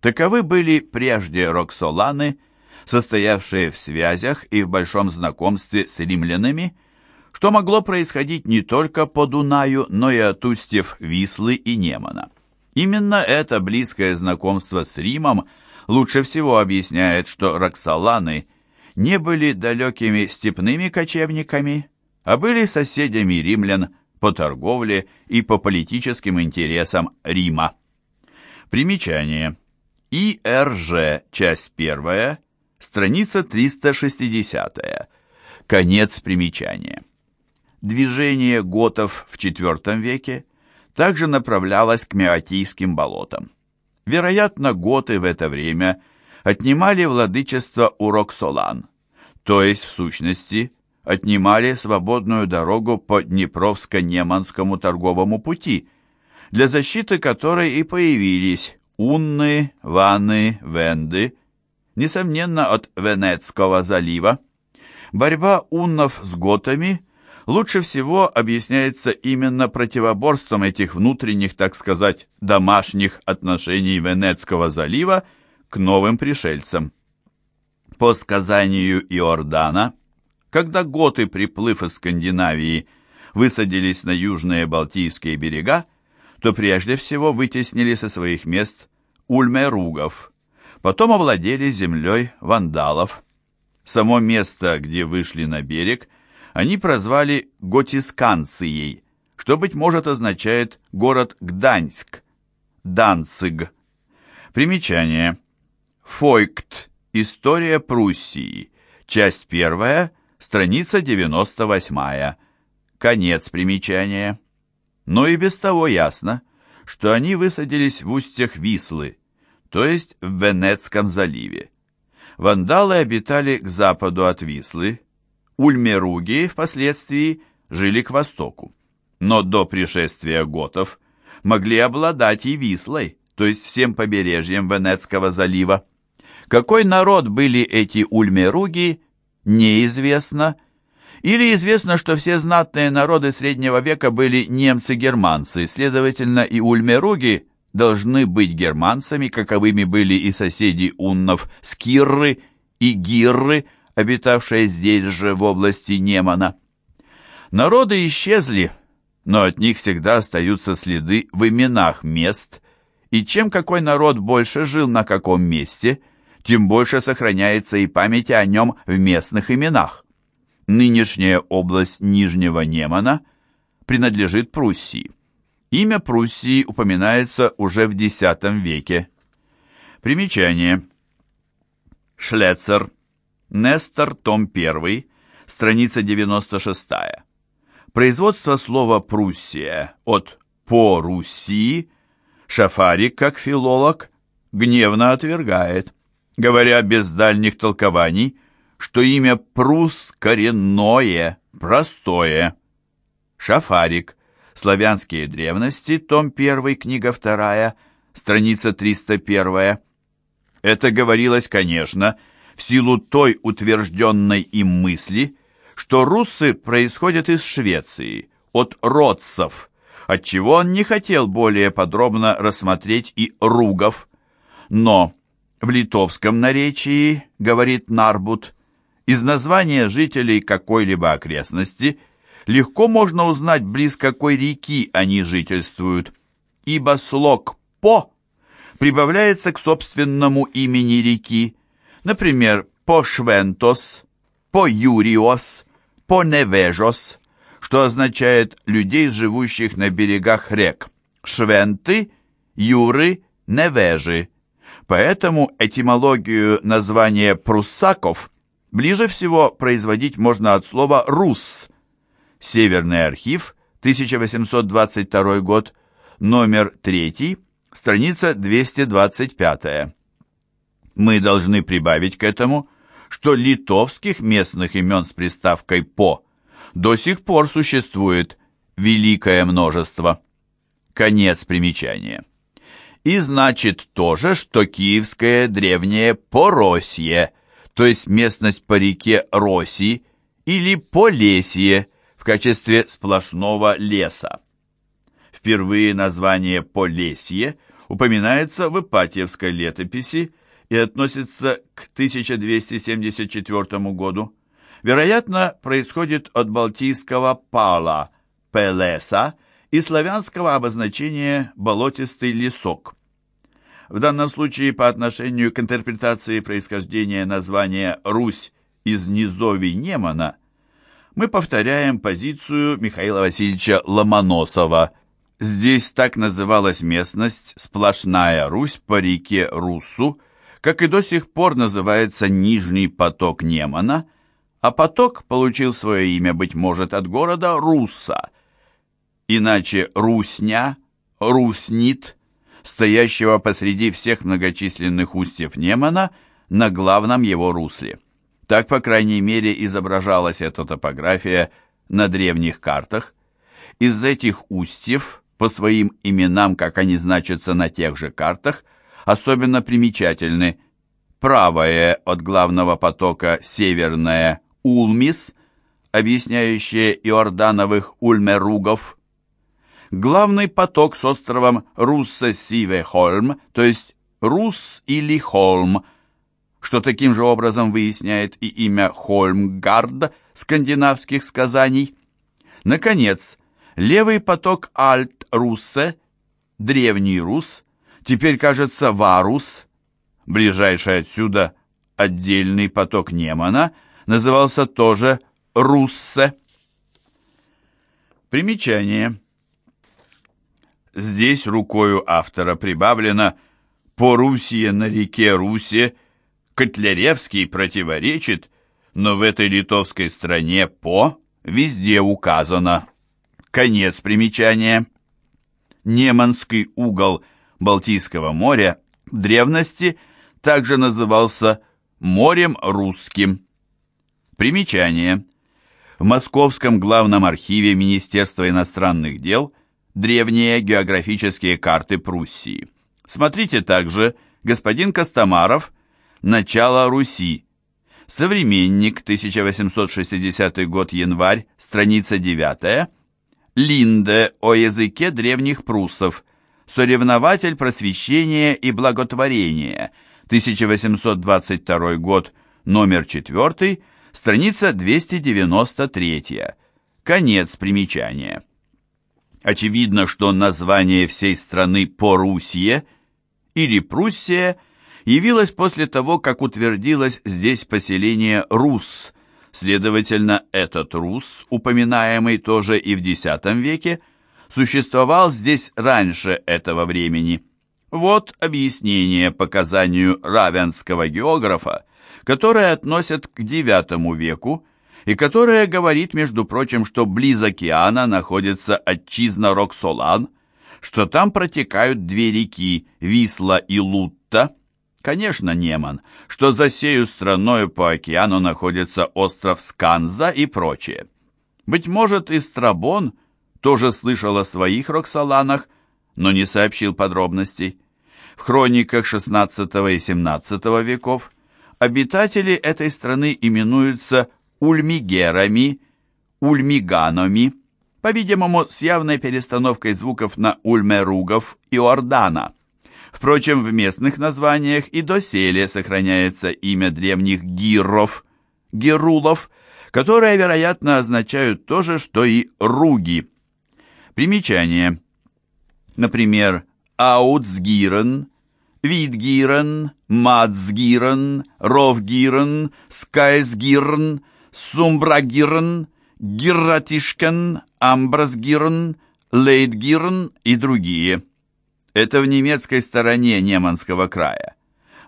Таковы были прежде Роксоланы, состоявшие в связях и в большом знакомстве с римлянами, что могло происходить не только по Дунаю, но и от устьев Вислы и Немана. Именно это близкое знакомство с Римом лучше всего объясняет, что Роксоланы не были далекими степными кочевниками, а были соседями римлян по торговле и по политическим интересам Рима. Примечание. ИРЖ, часть первая, страница 360. Конец примечания. Движение готов в IV веке также направлялось к Меотийским болотам. Вероятно, готы в это время отнимали владычество у Роксолан, то есть, в сущности, отнимали свободную дорогу по Днепровско-Неманскому торговому пути, для защиты которой и появились унны, ванны, венды, несомненно, от Венецкого залива. Борьба уннов с готами лучше всего объясняется именно противоборством этих внутренних, так сказать, домашних отношений Венецкого залива к новым пришельцам. По сказанию Иордана, когда готы, приплыв из Скандинавии, высадились на южные Балтийские берега, то прежде всего вытеснили со своих мест ульмеругов, потом овладели землей вандалов. Само место, где вышли на берег, они прозвали Готисканцией, что, быть может, означает город Гданьск, Данциг. Примечание. Фойкт. История Пруссии. Часть первая, страница 98. Конец примечания. Но и без того ясно, что они высадились в устьях Вислы, то есть в Венецком заливе. Вандалы обитали к западу от Вислы, ульмеруги впоследствии жили к востоку. Но до пришествия готов могли обладать и Вислой, то есть всем побережьем Венецкого залива. Какой народ были эти ульмеруги, неизвестно, или известно, что все знатные народы Среднего века были немцы-германцы, следовательно, и ульмеруги должны быть германцами, каковыми были и соседи уннов Скирры и Гирры, обитавшие здесь же, в области Немана. Народы исчезли, но от них всегда остаются следы в именах мест, и чем какой народ больше жил на каком месте, тем больше сохраняется и память о нем в местных именах. Нынешняя область Нижнего Немана принадлежит Пруссии. Имя Пруссии упоминается уже в X веке. Примечание. Шлецер. Нестор, том 1, страница 96. Производство слова «Пруссия» от «по Руси» Шафарик, как филолог, гневно отвергает, говоря без дальних толкований, что имя Прус коренное, простое. Шафарик. Славянские древности, том 1, книга 2, страница 301. Это говорилось, конечно, в силу той утвержденной им мысли, что руссы происходят из Швеции, от родцев, отчего он не хотел более подробно рассмотреть и ругов. Но в литовском наречии, говорит Нарбут, из названия жителей какой-либо окрестности – легко можно узнать, близ какой реки они жительствуют, ибо слог «по» прибавляется к собственному имени реки, например, «по Швентос», «по Юриос», «по Невежос», что означает людей, живущих на берегах рек, Швенты, Юры, Невежи. Поэтому этимологию названия пруссаков ближе всего производить можно от слова «рус», Северный архив, 1822 год, номер 3, страница 225. Мы должны прибавить к этому, что литовских местных имен с приставкой «по» до сих пор существует великое множество. Конец примечания. И значит тоже, что киевское древнее Поросье, то есть местность по реке Роси или Полесье, качестве сплошного леса. Впервые название Полесье упоминается в Ипатьевской летописи и относится к 1274 году. Вероятно, происходит от балтийского «пала» – «пелеса» и славянского обозначения «болотистый лесок». В данном случае по отношению к интерпретации происхождения названия «Русь» из низовий Немана мы повторяем позицию Михаила Васильевича Ломоносова. Здесь так называлась местность «Сплошная Русь» по реке Руссу, как и до сих пор называется Нижний поток Немана, а поток получил свое имя, быть может, от города Русса, иначе Русня, Руснит – стоящего посреди всех многочисленных устьев Немана на главном его русле. Так, по крайней мере, изображалась эта топография на древних картах. Из этих устьев, по своим именам, как они значатся на тех же картах, особенно примечательны правое от главного потока северное Улмис, объясняющее Иордановых ульмеругов, главный поток с островом Русса-Сиве-Хольм, то есть Рус или Холм, что таким же образом выясняет и имя Хольмгард скандинавских сказаний. Наконец, левый поток Альт-Руссе, древний Рус, теперь кажется Варус, ближайший отсюда отдельный поток Немана, назывался тоже Руссе. Примечание. Здесь рукою автора прибавлено «по Русье на реке Русе» Котляревский противоречит, но в этой литовской стране «по» везде указано. Конец примечания. Неманский угол Балтийского моря в древности также назывался морем русским. Примечание. В Московском главном архиве Министерства иностранных дел – Древние географические карты Пруссии. Смотрите также господин Костомаров «Начало Руси». Современник, 1860 год, январь, страница 9. Линде о языке древних пруссов. Соревнователь просвещения и благотворения, 1822 год, номер 4, страница 293. Конец примечания. Очевидно, что название всей страны Порусье или Пруссия явилось после того, как утвердилось здесь поселение Рус. Следовательно, этот Рус, упоминаемый тоже и в X веке, существовал здесь раньше этого времени. Вот объяснение показанию равенского географа, которое относят к IX веку и которая говорит, между прочим, что близ океана находится отчизна Роксолан, что там протекают две реки Висла и Лутта, конечно, Неман, что за сею страною по океану находится остров Сканза и прочее. Быть может, и Страбон тоже слышал о своих Роксоланах, но не сообщил подробностей. В хрониках XVI и XVII веков обитатели этой страны именуются ульмигерами, ульмиганами, по-видимому, с явной перестановкой звуков на ульмеругов и ордана. Впрочем, в местных названиях и доселе сохраняется имя древних гиров, герулов, которые, вероятно, означают то же, что и руги. Примечание. Например, Аутсгирен, Видгирен, Мацгирен, Ровгирен, Скайсгирн, Сумбрагирн, Гирратишкен, Амбрасгирн, Лейтгирн и другие. Это в немецкой стороне Неманского края.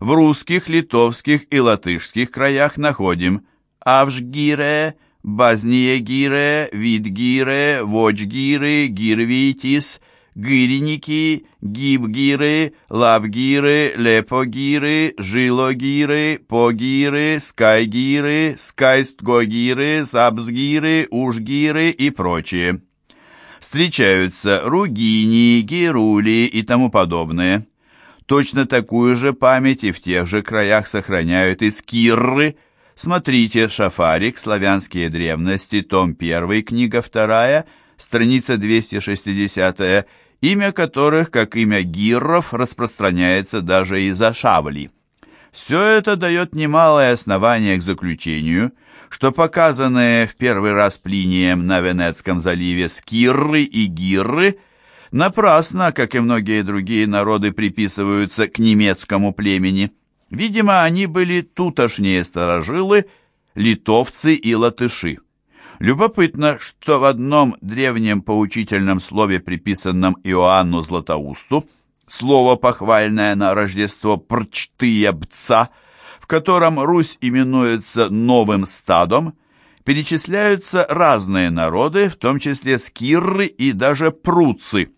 В русских, литовских и латышских краях находим Авшгире, Базниегире, Видгире, Вочгире, Гирвитис – гирники, гибгиры, лавгиры, лепогиры, жилогиры, погиры, скайгиры, скайстгогиры, сабсгиры, ужгиры и прочие. Встречаются ругини, герули и тому подобное. Точно такую же память и в тех же краях сохраняют и скирры. Смотрите «Шафарик. Славянские древности», том 1, книга 2, страница 260 имя которых, как имя гирров, распространяется даже и за шавли. Все это дает немалое основание к заключению, что показанные в первый раз Плинием на Венецком заливе скирры и гирры напрасно, как и многие другие народы, приписываются к немецкому племени. Видимо, они были тутошние сторожилы, литовцы и латыши. Любопытно, что в одном древнем поучительном слове, приписанном Иоанну Златоусту, слово похвальное на Рождество «прчтыя-бца», в котором Русь именуется «новым стадом», перечисляются разные народы, в том числе скирры и даже пруцы.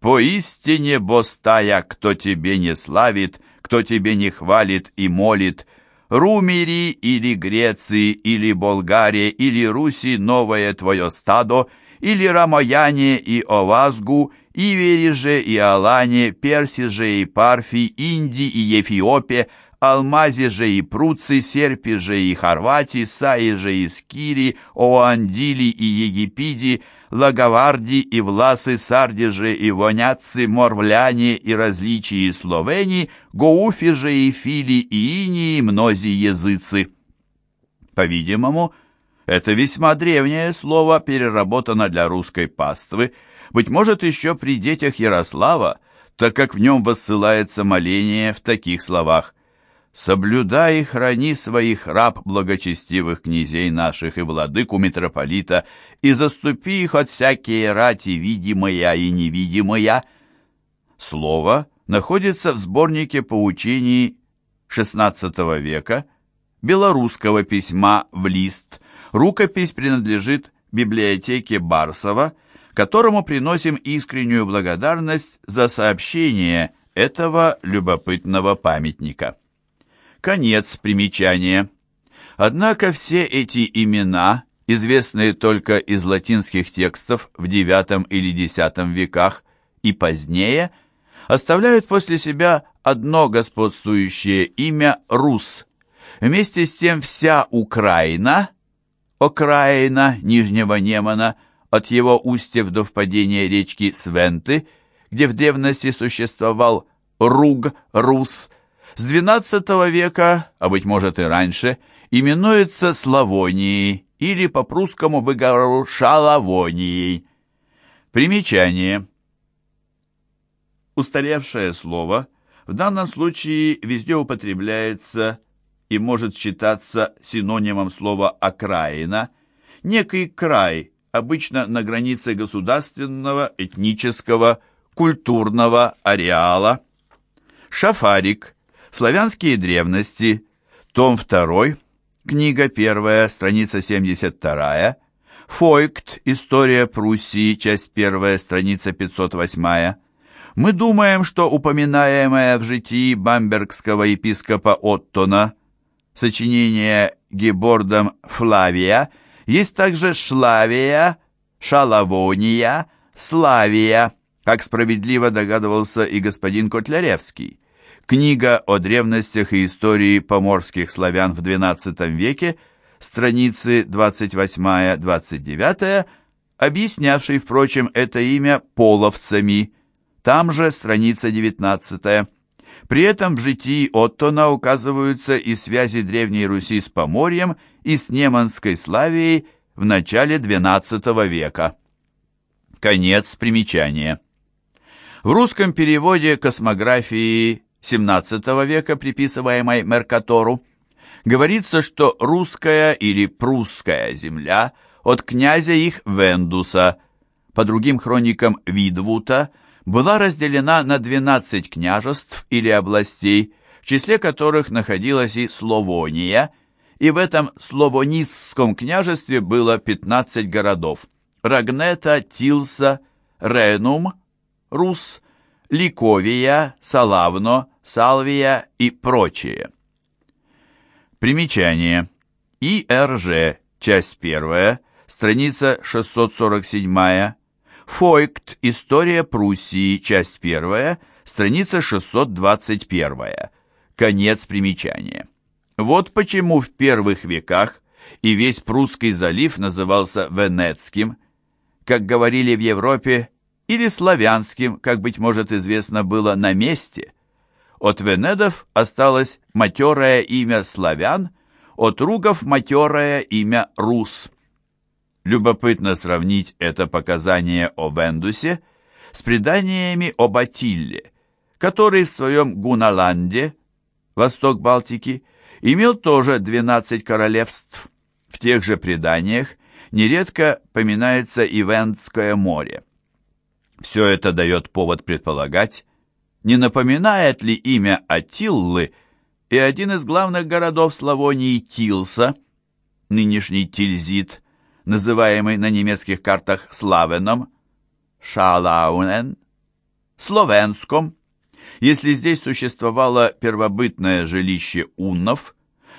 «Поистине, бостая, кто тебе не славит, кто тебе не хвалит и молит, Румири или Греции, или Болгария, или Руси новое твое стадо, или Рамаяне и Овазгу, Ивери же и Алане, Перси же и Парфи, Инди и Ефиопе, Алмази же и Пруци, Серпи же и Хорватии, Саи же и Скири, Оандили и Египиди, Лаговарди и Власы, Сарди же и Воняцы, Морвляне и различии Словении, Гоуфи же и Фили и Инии, мнози языцы. По-видимому, это весьма древнее слово переработано для русской паствы, быть может, еще при детях Ярослава, так как в нем воссылается моление в таких словах соблюдай и храни своих раб благочестивых князей наших и владыку митрополита, и заступи их от всякие рати, видимая и невидимая». Слово находится в сборнике поучений XVI века белорусского письма в лист. Рукопись принадлежит библиотеке Барсова, которому приносим искреннюю благодарность за сообщение этого любопытного памятника. Конец примечания. Однако все эти имена, известные только из латинских текстов в IX или X веках и позднее, оставляют после себя одно господствующее имя «Рус». Вместе с тем вся Украина, окраина Нижнего Немана, от его устьев до впадения речки Свенты, где в древности существовал Руг, Рус, с XII века, а быть может и раньше, именуется Славонией или по-прусскому выговору Шалавонией. Примечание. Устаревшее слово в данном случае везде употребляется и может считаться синонимом слова «окраина», некий край, обычно на границе государственного, этнического, культурного ареала. Шафарик Славянские древности, том 2, книга 1, страница 72, Фойкт, История Пруссии, часть 1, страница 508. Мы думаем, что упоминаемое в житии бамбергского епископа Оттона сочинение Гебордом Флавия есть также Шлавия, Шалавония, Славия, как справедливо догадывался и господин Котляревский. Книга о древностях и истории поморских славян в XII веке, страницы 28-29, объяснявший, впрочем, это имя половцами. Там же страница 19. При этом в житии Оттона указываются и связи Древней Руси с Поморьем и с Неманской Славией в начале XII века. Конец примечания. В русском переводе космографии XVII века, приписываемой Меркатору, говорится, что русская или прусская земля от князя их Вендуса, по другим хроникам Видвута, была разделена на 12 княжеств или областей, в числе которых находилась и Словония, и в этом Словонистском княжестве было 15 городов – Рагнета, Тилса, Ренум, Рус, Ликовия, Салавно, Салвия и прочее. Примечание. ИРЖ, часть первая, страница 647. Фойкт, История Пруссии, часть первая, страница 621. Конец примечания. Вот почему в первых веках и весь Прусский залив назывался Венецким. Как говорили в Европе, или славянским, как, быть может, известно было на месте. От венедов осталось матерое имя славян, от ругов матерое имя рус. Любопытно сравнить это показание о Вендусе с преданиями об Атилле, который в своем Гуналанде, восток Балтики, имел тоже 12 королевств. В тех же преданиях нередко поминается и Вендское море. Все это дает повод предполагать, не напоминает ли имя Атиллы и один из главных городов Славонии Тилса, нынешний Тильзит, называемый на немецких картах Славеном, Шалаунен, Словенском. Если здесь существовало первобытное жилище уннов,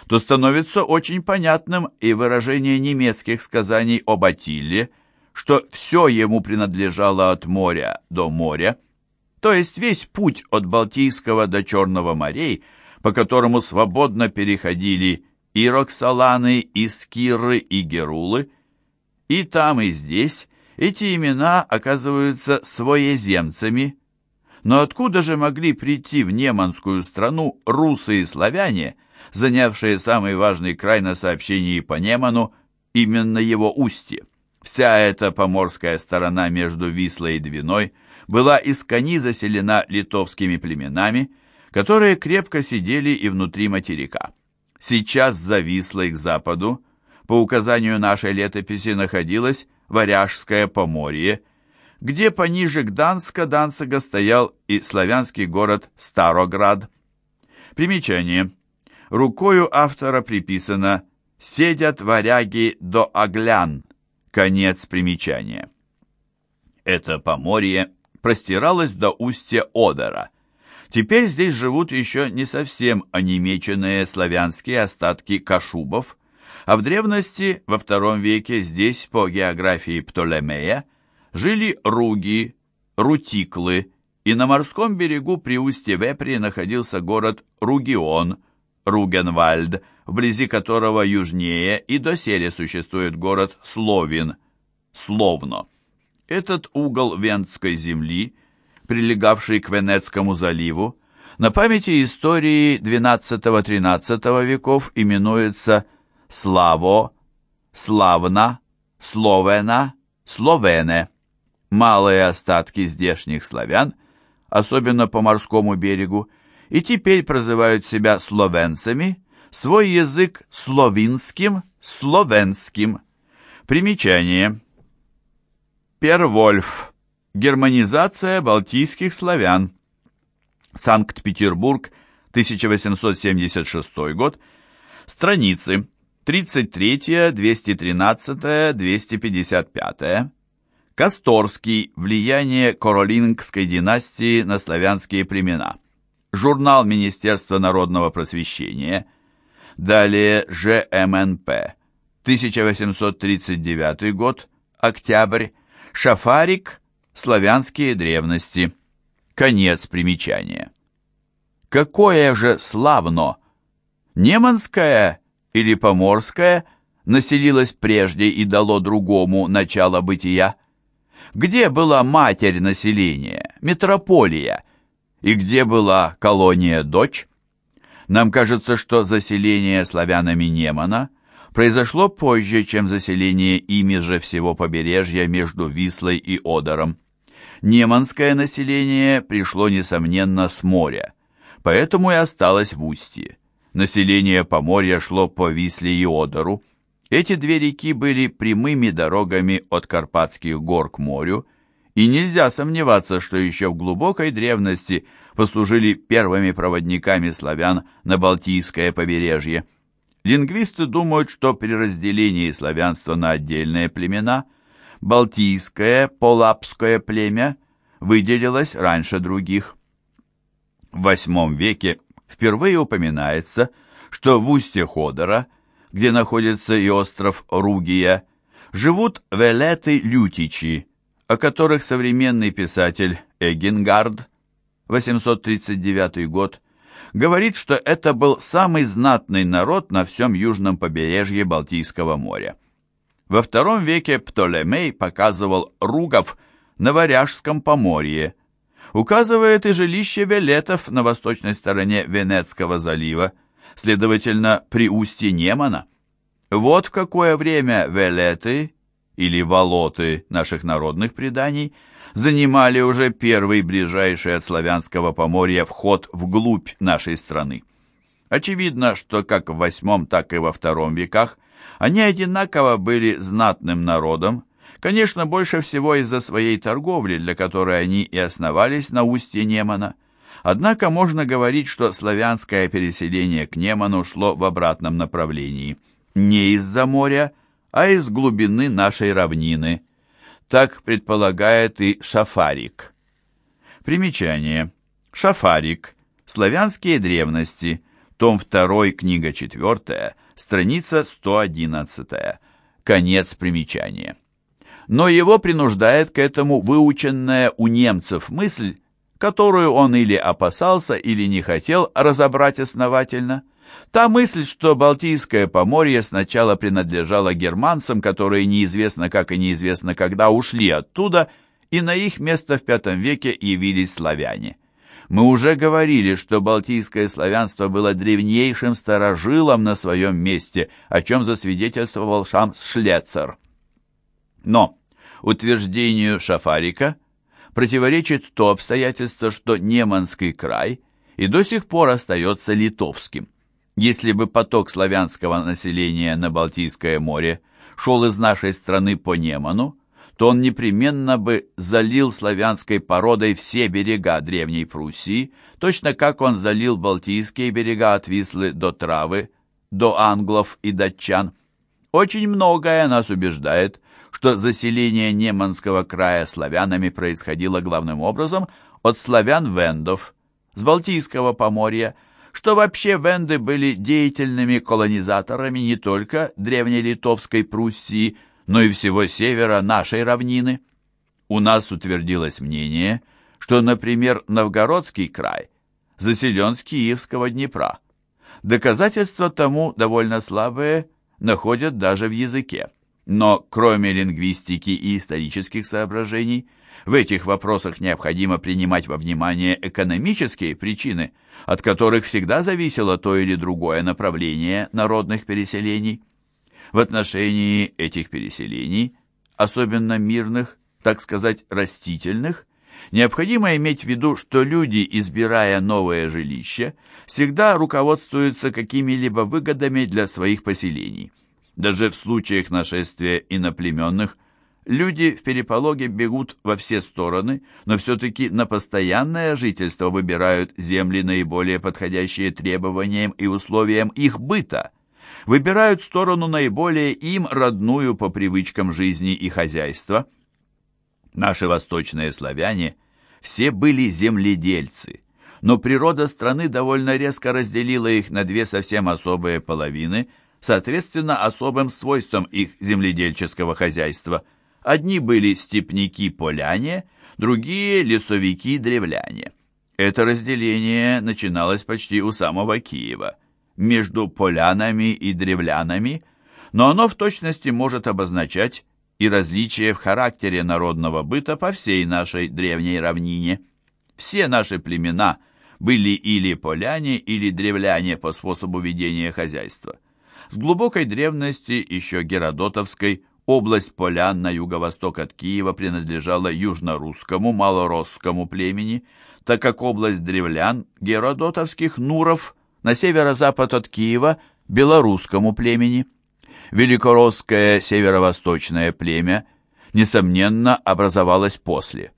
то становится очень понятным и выражение немецких сказаний об Атилле, что все ему принадлежало от моря до моря, то есть весь путь от Балтийского до Черного морей, по которому свободно переходили и Роксоланы, и Скиры, и Герулы, и там, и здесь эти имена оказываются своеземцами. Но откуда же могли прийти в неманскую страну русы и славяне, занявшие самый важный край на сообщении по Неману, именно его устье? Вся эта поморская сторона между Вислой и Двиной была искони заселена литовскими племенами, которые крепко сидели и внутри материка. Сейчас за Вислой к западу по указанию нашей летописи находилось Варяжское Поморье, где пониже Гданска Данцига стоял и славянский город Староград. Примечание. Рукою автора приписано «Седят варяги до Оглян». Конец примечания. Это Поморье простиралось до устья Одера. Теперь здесь живут еще не совсем онемеченные славянские остатки кашубов, а в древности, во втором веке, здесь, по географии Птолемея, жили руги, рутиклы, и на морском берегу при устье Вепри находился город Ругион, Ругенвальд, вблизи которого южнее и доселе существует город Словин, Словно. Этот угол Венской земли, прилегавший к Венецкому заливу, на памяти истории XII-XIII веков именуется Славо, Славна, Словена, Словене. Малые остатки здешних славян, особенно по морскому берегу, и теперь прозывают себя словенцами, свой язык словинским, словенским. Примечание. Первольф. Германизация балтийских славян. Санкт-Петербург, 1876 год. Страницы 33, 213, 255. Касторский. Влияние Королингской династии на славянские племена. Журнал Министерства народного просвещения. Далее ЖМНП. 1839 год. Октябрь. Шафарик. Славянские древности. Конец примечания. Какое же славно! Неманское или Поморское населилось прежде и дало другому начало бытия? Где была матерь населения, метрополия, и где была колония-дочь? Нам кажется, что заселение славянами Немана произошло позже, чем заселение ими же всего побережья между Вислой и Одером. Неманское население пришло, несомненно, с моря, поэтому и осталось в устье. Население Поморья шло по Висле и Одеру. Эти две реки были прямыми дорогами от Карпатских гор к морю, и нельзя сомневаться, что еще в глубокой древности послужили первыми проводниками славян на Балтийское побережье. Лингвисты думают, что при разделении славянства на отдельные племена Балтийское, Полапское племя выделилось раньше других. В VIII веке впервые упоминается, что в устье Ходора, где находится и остров Ругия, живут велеты-лютичи, о которых современный писатель Эгенгард, 839 год, говорит, что это был самый знатный народ на всем южном побережье Балтийского моря. Во втором веке Птолемей показывал ругов на Варяжском поморье. Указывает и жилище велетов на восточной стороне Венецкого залива, следовательно, при устье Немана. Вот в какое время велеты, или волоты наших народных преданий, занимали уже первый ближайший от славянского поморья вход вглубь нашей страны. Очевидно, что как в восьмом, так и во втором веках они одинаково были знатным народом, конечно, больше всего из-за своей торговли, для которой они и основались на устье Немана. Однако можно говорить, что славянское переселение к Неману шло в обратном направлении, не из-за моря, а из глубины нашей равнины. Так предполагает и Шафарик. Примечание. Шафарик. Славянские древности. Том 2, книга 4, страница 111. Конец примечания. Но его принуждает к этому выученная у немцев мысль, которую он или опасался, или не хотел разобрать основательно. Та мысль, что Балтийское поморье сначала принадлежало германцам, которые неизвестно как и неизвестно когда ушли оттуда, и на их место в V веке явились славяне. Мы уже говорили, что балтийское славянство было древнейшим старожилом на своем месте, о чем засвидетельствовал Шамс Шлецер. Но утверждению Шафарика противоречит то обстоятельство, что Неманский край и до сих пор остается литовским. Если бы поток славянского населения на Балтийское море шел из нашей страны по Неману, то он непременно бы залил славянской породой все берега Древней Пруссии, точно как он залил Балтийские берега от Вислы до Травы, до англов и датчан. Очень многое нас убеждает, что заселение Неманского края славянами происходило главным образом от славян-вендов, с Балтийского поморья, что вообще венды были деятельными колонизаторами не только древнелитовской Пруссии, но и всего севера нашей равнины. У нас утвердилось мнение, что, например, Новгородский край заселен с Киевского Днепра. Доказательства тому довольно слабые находят даже в языке. Но кроме лингвистики и исторических соображений, в этих вопросах необходимо принимать во внимание экономические причины, от которых всегда зависело то или другое направление народных переселений. В отношении этих переселений, особенно мирных, так сказать, растительных, необходимо иметь в виду, что люди, избирая новое жилище, всегда руководствуются какими-либо выгодами для своих поселений. Даже в случаях нашествия иноплеменных люди в перепологе бегут во все стороны, но все-таки на постоянное жительство выбирают земли, наиболее подходящие требованиям и условиям их быта – выбирают сторону наиболее им родную по привычкам жизни и хозяйства. Наши восточные славяне все были земледельцы, но природа страны довольно резко разделила их на две совсем особые половины, соответственно особым свойствам их земледельческого хозяйства. Одни были степняки-поляне, другие – лесовики-древляне. Это разделение начиналось почти у самого Киева – между полянами и древлянами, но оно в точности может обозначать и различия в характере народного быта по всей нашей древней равнине. Все наши племена были или поляне, или древляне по способу ведения хозяйства. С глубокой древности, еще геродотовской, область полян на юго-восток от Киева принадлежала южно-русскому малоросскому племени, так как область древлян, геродотовских нуров, на северо-запад от Киева белорусскому племени. Великоросское северо-восточное племя, несомненно, образовалось после.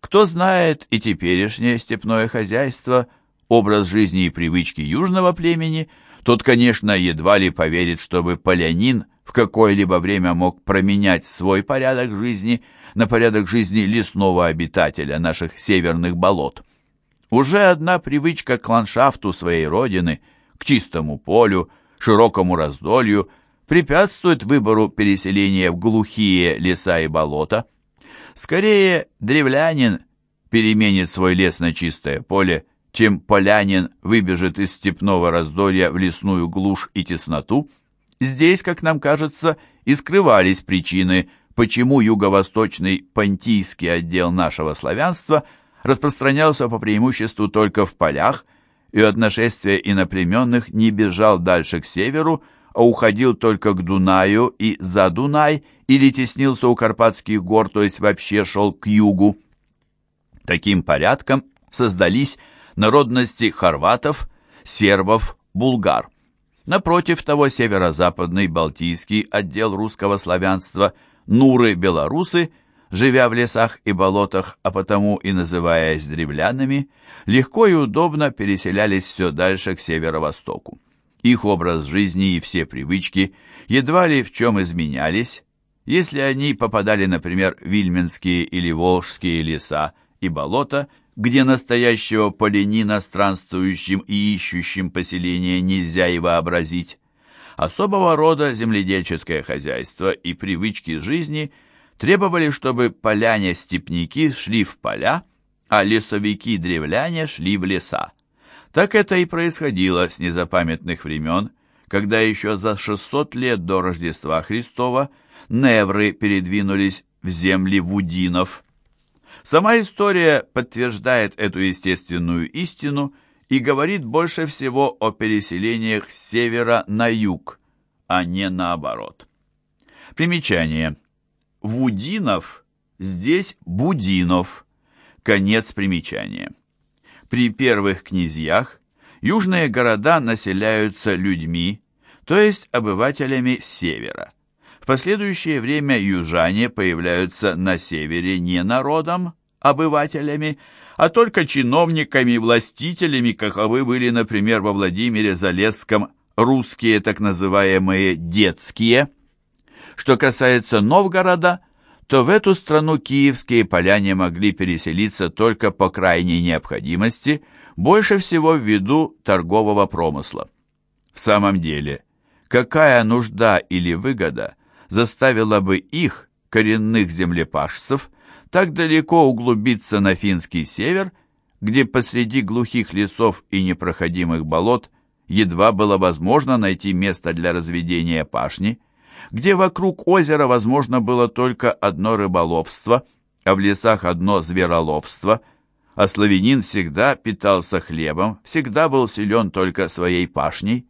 Кто знает и теперешнее степное хозяйство, образ жизни и привычки южного племени, тот, конечно, едва ли поверит, чтобы полянин какое-либо время мог променять свой порядок жизни на порядок жизни лесного обитателя наших северных болот. Уже одна привычка к ландшафту своей родины, к чистому полю, широкому раздолью, препятствует выбору переселения в глухие леса и болота. Скорее, древлянин переменит свой лес на чистое поле, чем полянин выбежит из степного раздолья в лесную глушь и тесноту. Здесь, как нам кажется, и скрывались причины, почему юго-восточный понтийский отдел нашего славянства распространялся по преимуществу только в полях, и от нашествия иноплеменных не бежал дальше к северу, а уходил только к Дунаю и за Дунай, или теснился у Карпатских гор, то есть вообще шел к югу. Таким порядком создались народности хорватов, сербов, булгар. Напротив того северо-западный Балтийский отдел русского славянства, нуры-белорусы, живя в лесах и болотах, а потому и называясь древлянами, легко и удобно переселялись все дальше к северо-востоку. Их образ жизни и все привычки едва ли в чем изменялись, если они попадали, например, в Вильменские или Волжские леса и болота, где настоящего поленина странствующим и ищущим поселения нельзя и вообразить. Особого рода земледельческое хозяйство и привычки жизни требовали, чтобы поляне-степняки шли в поля, а лесовики-древляне шли в леса. Так это и происходило с незапамятных времен, когда еще за 600 лет до Рождества Христова невры передвинулись в земли вудинов. Сама история подтверждает эту естественную истину и говорит больше всего о переселениях с севера на юг, а не наоборот. Примечание. Вудинов, здесь Будинов. Конец примечания. При первых князьях южные города населяются людьми, то есть обывателями севера. В последующее время южане появляются на севере не народом, обывателями, а только чиновниками, властителями, каковы были, например, во Владимире Залесском русские так называемые «детские». Что касается Новгорода – то в эту страну киевские поляне могли переселиться только по крайней необходимости, больше всего ввиду торгового промысла. В самом деле, какая нужда или выгода заставила бы их, коренных землепашцев, так далеко углубиться на финский север, где посреди глухих лесов и непроходимых болот едва было возможно найти место для разведения пашни – где вокруг озера возможно было только одно рыболовство, а в лесах одно звероловство, а славянин всегда питался хлебом, всегда был силен только своей пашней.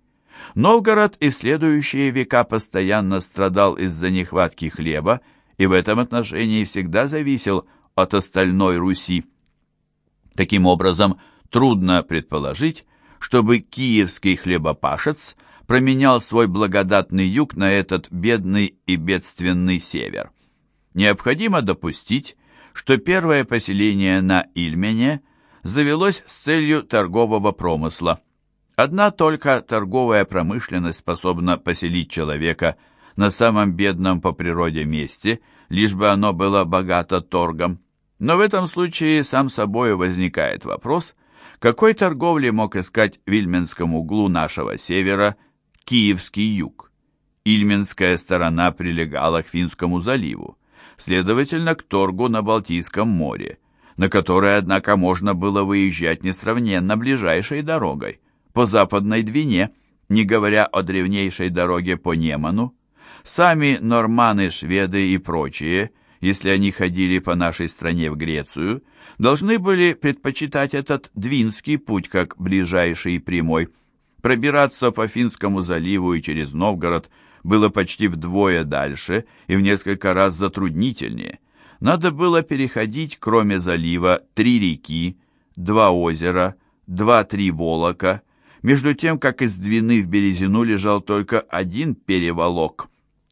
Новгород и следующие века постоянно страдал из-за нехватки хлеба и в этом отношении всегда зависел от остальной Руси. Таким образом, трудно предположить, чтобы киевский хлебопашец – променял свой благодатный юг на этот бедный и бедственный север. Необходимо допустить, что первое поселение на Ильмене завелось с целью торгового промысла. Одна только торговая промышленность способна поселить человека на самом бедном по природе месте, лишь бы оно было богато торгом. Но в этом случае сам собой возникает вопрос, какой торговли мог искать в Вильменском углу нашего севера – Киевский юг. Ильменская сторона прилегала к Финскому заливу, следовательно, к торгу на Балтийском море, на которое, однако, можно было выезжать несравненно ближайшей дорогой, по западной Двине, не говоря о древнейшей дороге по Неману. Сами норманы, шведы и прочие, если они ходили по нашей стране в Грецию, должны были предпочитать этот Двинский путь как ближайший и прямой – Пробираться по Финскому заливу и через Новгород было почти вдвое дальше и в несколько раз затруднительнее. Надо было переходить, кроме залива, три реки, два озера, два-три волока, между тем, как из Двины в Березину лежал только один переволок.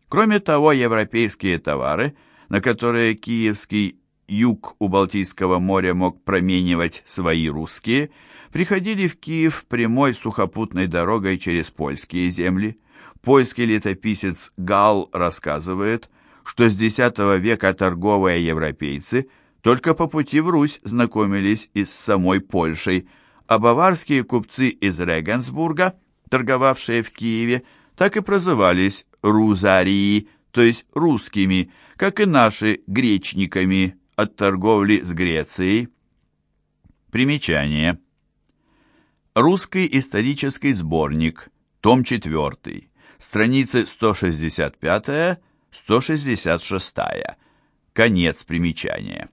Кроме того, европейские товары, на которые киевский юг у Балтийского моря мог променивать свои русские – приходили в Киев прямой сухопутной дорогой через польские земли. Польский летописец Гал рассказывает, что с X века торговые европейцы только по пути в Русь знакомились и с самой Польшей, а баварские купцы из Регенсбурга, торговавшие в Киеве, так и прозывались рузарии, то есть русскими, как и наши гречниками от торговли с Грецией. Примечание. Русский исторический сборник, том 4, страницы 165-166. 166. Конец примечания.